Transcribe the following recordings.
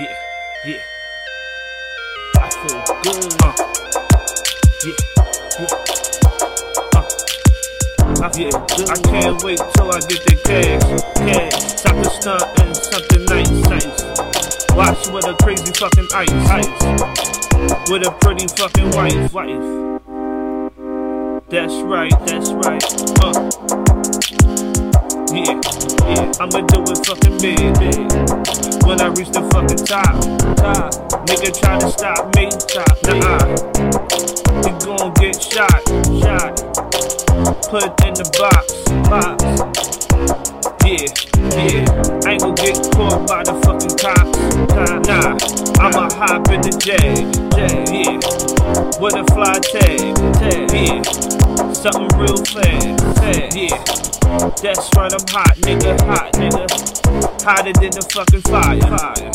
Yeah, yeah. I feel good. Uh. Yeah, yeah. Uh. I feel good. I can't wait till I get the cash. Cash. Something and something nice, nice. Watch with a crazy fucking ice, ice. With a pretty fucking wife, wife. That's right, that's right. Uh. Yeah. I'ma do it fucking big. When I reach the fucking top, top. Nigga try to stop me, stop me. Nah, he gon' get shot, shot. Put in the box, box. Yeah, yeah. I ain't gon' get caught by the fucking cops. Nah, I'ma hop in the jag, jag. Yeah, with a fly tag, tag. Yeah. Something real fast, fast, yeah. That's right, I'm hot, nigga, hot, nigga. Hotter than the fucking fire, fire.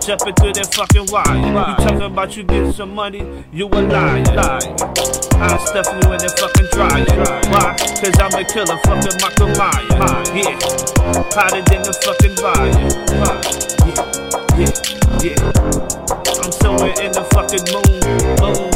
Jumping through that fucking wire. You talking about you get some money, you a liar, liar. I stuff you in the fucking dryer. Why? Cause I'm a killer, fucking Michael Myers. Yeah, hotter than the fucking fire. Yeah, yeah, yeah. I'm somewhere in the fucking moon, moon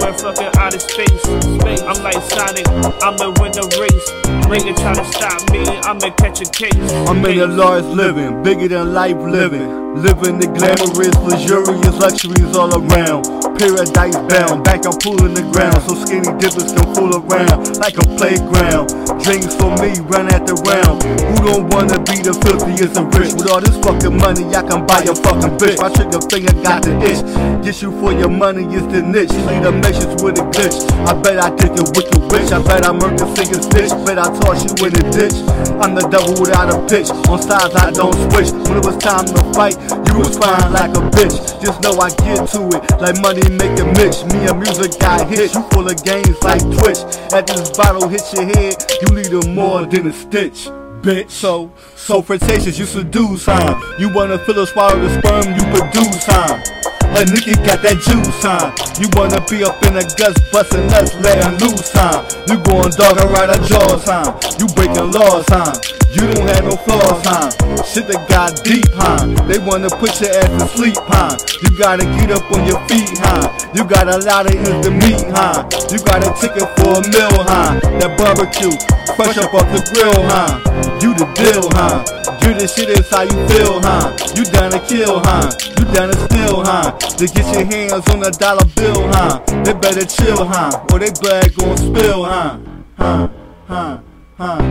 somewhere fucking out of space. I'm like Sonic, I'ma win the race. Nigga try to stop me, I'ma catch a case. I'm in a large living, bigger than life living. Living the glamorous, luxurious luxuries all around. Paradise bound, back I'm pulling the ground. So skinny dippers can fool around like a playground. Drinks for me, run at the round. Who don't wanna be the filthiest and rich? With all this fucking money, I can buy a fucking bitch. My trigger finger got the itch. Get you for your money is the niche. See the message with a glitch. I bet I take it wicked witch. I bet I murder singing bitch. Bet I toss you in the ditch. I'm the devil without a pitch. On sides I don't switch. When it was time to fight, you was fine like a bitch. Just know I get to it like money make a mix. Me a music guy hit you full of games like Twitch. At this bottle hit your head, you need a more than a stitch. Bitch, so so flirtatious, you seduce, huh? You wanna fill a swallow the sperm you produce, huh? A nigga got that juice, huh? You wanna be up in the guts, bustin' nuts, letting loose, huh? You going dog and ride the jaws, huh? You breaking laws, huh? You don't have no flaws, huh? Shit that got deep, huh? They wanna put your ass to sleep, huh? You gotta get up on your feet, huh? You got a lot of ends to meet, huh? You got a ticket for a meal, huh? That barbecue, fresh up off the grill, huh? You the deal, huh? You the shit is how you feel, huh? You down to kill, huh? You down to steal, huh? To get your hands on a dollar bill, huh? They better chill, huh? Or they bag gon' spill? Huh? Huh? Huh? Huh?